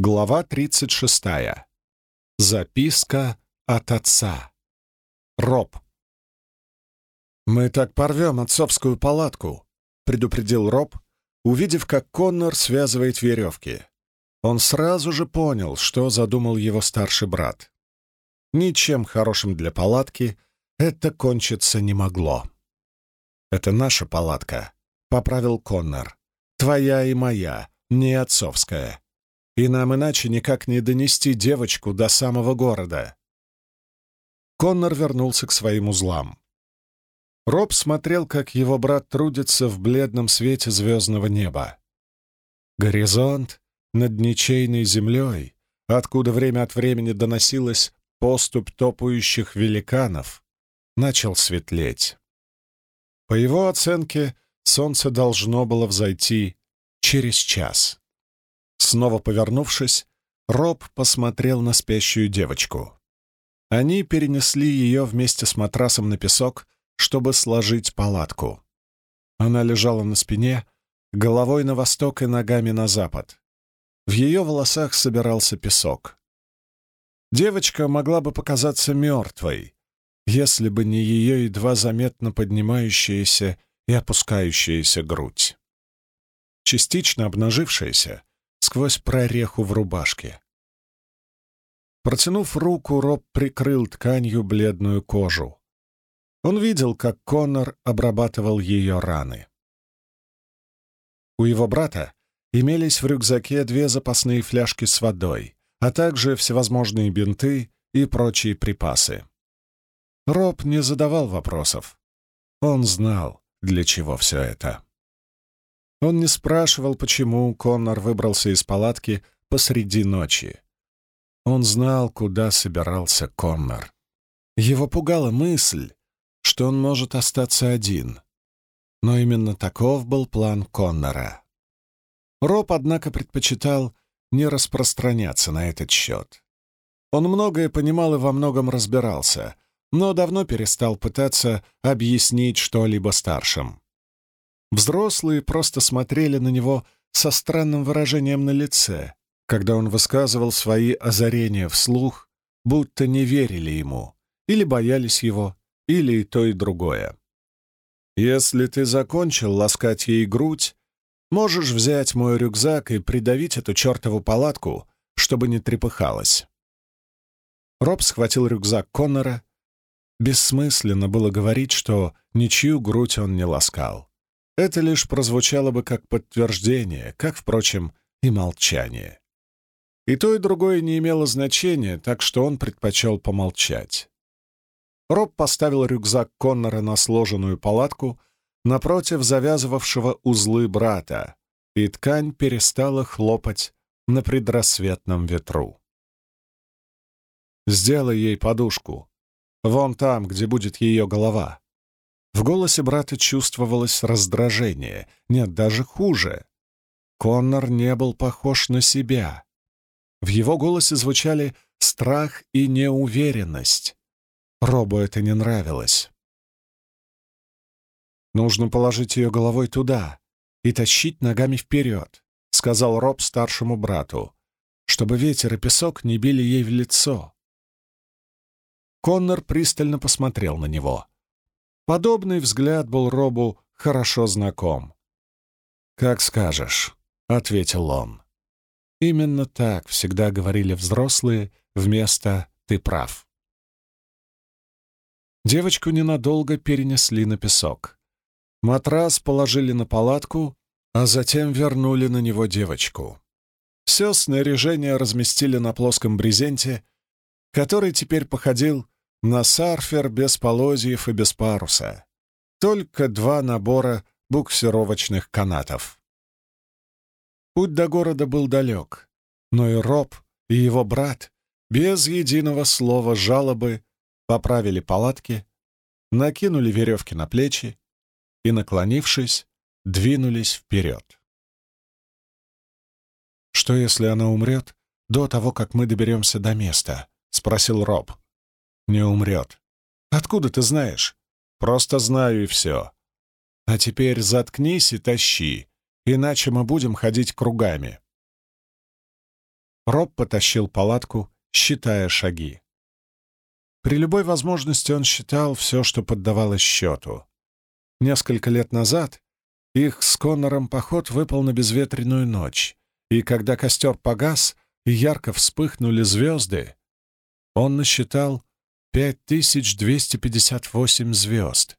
Глава 36. Записка от отца. Роб. «Мы так порвем отцовскую палатку», — предупредил Роб, увидев, как Коннор связывает веревки. Он сразу же понял, что задумал его старший брат. Ничем хорошим для палатки это кончиться не могло. «Это наша палатка», — поправил Коннор. «Твоя и моя, не отцовская» и нам иначе никак не донести девочку до самого города. Коннор вернулся к своим узлам. Роб смотрел, как его брат трудится в бледном свете звездного неба. Горизонт над ничейной землей, откуда время от времени доносилась поступь топающих великанов, начал светлеть. По его оценке, солнце должно было взойти через час. Снова повернувшись, Роб посмотрел на спящую девочку. Они перенесли ее вместе с матрасом на песок, чтобы сложить палатку. Она лежала на спине, головой на восток и ногами на запад. В ее волосах собирался песок. Девочка могла бы показаться мертвой, если бы не ее едва заметно поднимающаяся и опускающаяся грудь. Частично обнажившаяся, сквозь прореху в рубашке. Протянув руку, Роб прикрыл тканью бледную кожу. Он видел, как Коннор обрабатывал ее раны. У его брата имелись в рюкзаке две запасные фляжки с водой, а также всевозможные бинты и прочие припасы. Роб не задавал вопросов. Он знал, для чего все это. Он не спрашивал, почему Коннор выбрался из палатки посреди ночи. Он знал, куда собирался Коннор. Его пугала мысль, что он может остаться один. Но именно таков был план Коннора. Роб, однако, предпочитал не распространяться на этот счет. Он многое понимал и во многом разбирался, но давно перестал пытаться объяснить что-либо старшим. Взрослые просто смотрели на него со странным выражением на лице, когда он высказывал свои озарения вслух, будто не верили ему, или боялись его, или и то, и другое. «Если ты закончил ласкать ей грудь, можешь взять мой рюкзак и придавить эту чертову палатку, чтобы не трепыхалась». Роб схватил рюкзак Коннора. Бессмысленно было говорить, что ничью грудь он не ласкал. Это лишь прозвучало бы как подтверждение, как, впрочем, и молчание. И то, и другое не имело значения, так что он предпочел помолчать. Роб поставил рюкзак Коннора на сложенную палатку напротив завязывавшего узлы брата, и ткань перестала хлопать на предрассветном ветру. «Сделай ей подушку. Вон там, где будет ее голова», в голосе брата чувствовалось раздражение, нет, даже хуже. Коннор не был похож на себя. В его голосе звучали страх и неуверенность. Робу это не нравилось. «Нужно положить ее головой туда и тащить ногами вперед», — сказал Роб старшему брату, чтобы ветер и песок не били ей в лицо. Коннор пристально посмотрел на него. Подобный взгляд был Робу хорошо знаком. «Как скажешь», — ответил он. Именно так всегда говорили взрослые вместо «ты прав». Девочку ненадолго перенесли на песок. Матрас положили на палатку, а затем вернули на него девочку. Все снаряжение разместили на плоском брезенте, который теперь походил на сарфер без полозьев и без паруса. Только два набора буксировочных канатов. Путь до города был далек, но и Роб, и его брат без единого слова жалобы поправили палатки, накинули веревки на плечи и, наклонившись, двинулись вперед. «Что, если она умрет до того, как мы доберемся до места?» — спросил Роб не умрет. Откуда ты знаешь? Просто знаю и все. А теперь заткнись и тащи, иначе мы будем ходить кругами. Роб потащил палатку, считая шаги. При любой возможности он считал все, что поддавалось счету. Несколько лет назад их с Коннором поход выпал на безветренную ночь, и когда костер погас и ярко вспыхнули звезды, он насчитал 5258 звезд,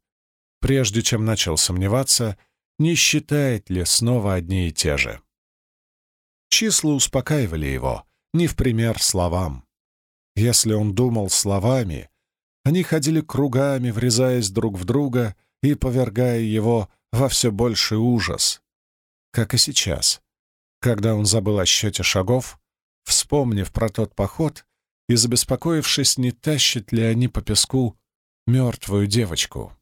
прежде чем начал сомневаться, не считает ли снова одни и те же. Числа успокаивали его, не в пример словам. Если он думал словами, они ходили кругами, врезаясь друг в друга и повергая его во все больший ужас. Как и сейчас, когда он забыл о счете шагов, вспомнив про тот поход и забеспокоившись, не тащат ли они по песку мертвую девочку.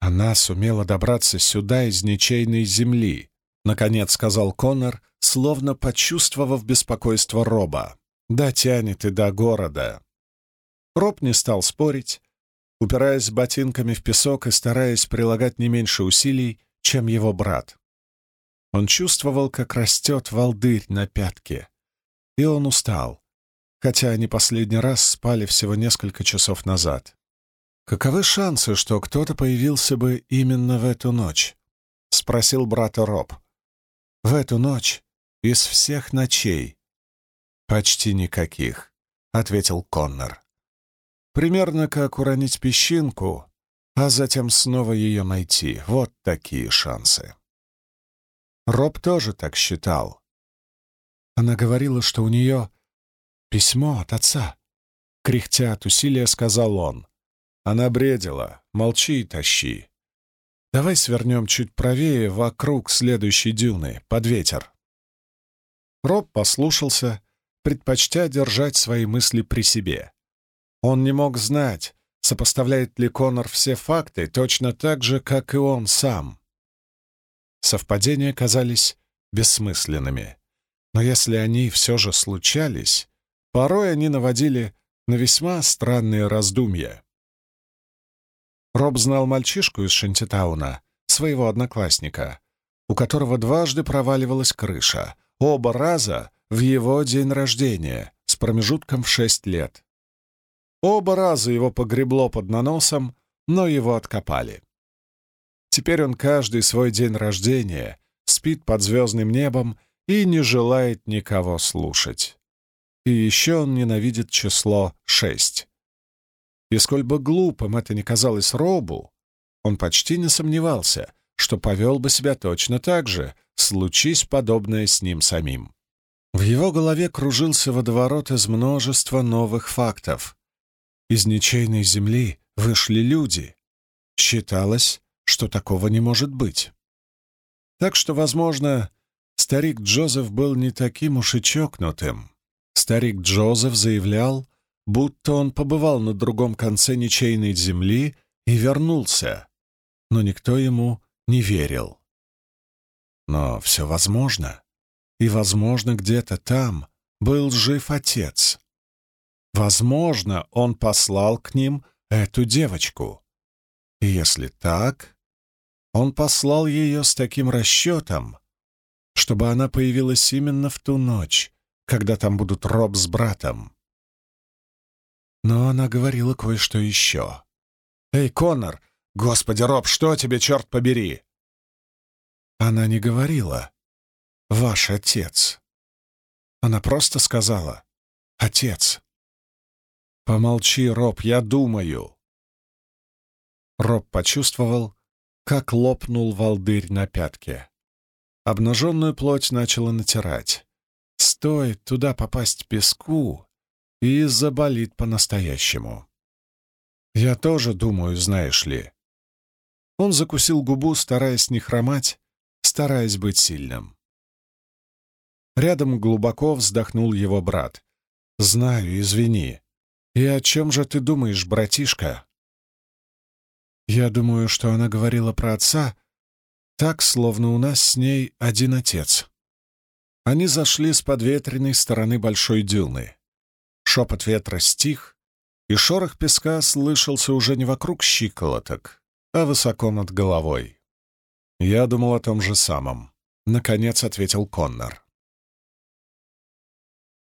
Она сумела добраться сюда из ничейной земли, наконец сказал Коннор, словно почувствовав беспокойство Роба. Дотянет и до города. Роб не стал спорить, упираясь ботинками в песок и стараясь прилагать не меньше усилий, чем его брат. Он чувствовал, как растет волдырь на пятке, и он устал, хотя они последний раз спали всего несколько часов назад. «Каковы шансы, что кто-то появился бы именно в эту ночь?» — спросил брата Роб. «В эту ночь из всех ночей». «Почти никаких», — ответил Коннор. «Примерно как уронить песчинку, а затем снова ее найти. Вот такие шансы». Роб тоже так считал. Она говорила, что у нее письмо от отца. Кряхтя от усилия, сказал он. Она бредила. Молчи и тащи. Давай свернем чуть правее, вокруг следующей дюны, под ветер. Роб послушался, предпочтя держать свои мысли при себе. Он не мог знать, сопоставляет ли Конор все факты точно так же, как и он сам. Совпадения казались бессмысленными. Но если они все же случались, порой они наводили на весьма странные раздумья. Роб знал мальчишку из Шантитауна, своего одноклассника, у которого дважды проваливалась крыша, оба раза в его день рождения, с промежутком в шесть лет. Оба раза его погребло под наносом, но его откопали. Теперь он каждый свой день рождения спит под звездным небом и не желает никого слушать. И еще он ненавидит число шесть. И сколь бы глупым это ни казалось Робу, он почти не сомневался, что повел бы себя точно так же, случись подобное с ним самим. В его голове кружился водоворот из множества новых фактов. Из ничейной земли вышли люди. Считалось, что такого не может быть. Так что, возможно, старик Джозеф был не таким уж и чокнутым. Старик Джозеф заявлял, будто он побывал на другом конце ничейной земли и вернулся, но никто ему не верил. Но все возможно, и, возможно, где-то там был жив отец. Возможно, он послал к ним эту девочку. И если так, он послал ее с таким расчетом, чтобы она появилась именно в ту ночь, когда там будут Роб с братом. Но она говорила кое-что еще. «Эй, Коннор! Господи, Роб, что тебе, черт побери?» Она не говорила «Ваш отец». Она просто сказала «Отец». «Помолчи, Роб, я думаю». Роб почувствовал, как лопнул волдырь на пятке. Обнаженную плоть начала натирать. Стоит туда попасть песку, и заболит по-настоящему. Я тоже думаю, знаешь ли. Он закусил губу, стараясь не хромать, стараясь быть сильным. Рядом глубоко вздохнул его брат. «Знаю, извини. И о чем же ты думаешь, братишка?» Я думаю, что она говорила про отца, так, словно у нас с ней один отец. Они зашли с подветренной стороны большой дюны. Шепот ветра стих, и шорох песка слышался уже не вокруг щиколоток, а высоко над головой. Я думал о том же самом. Наконец ответил Коннор.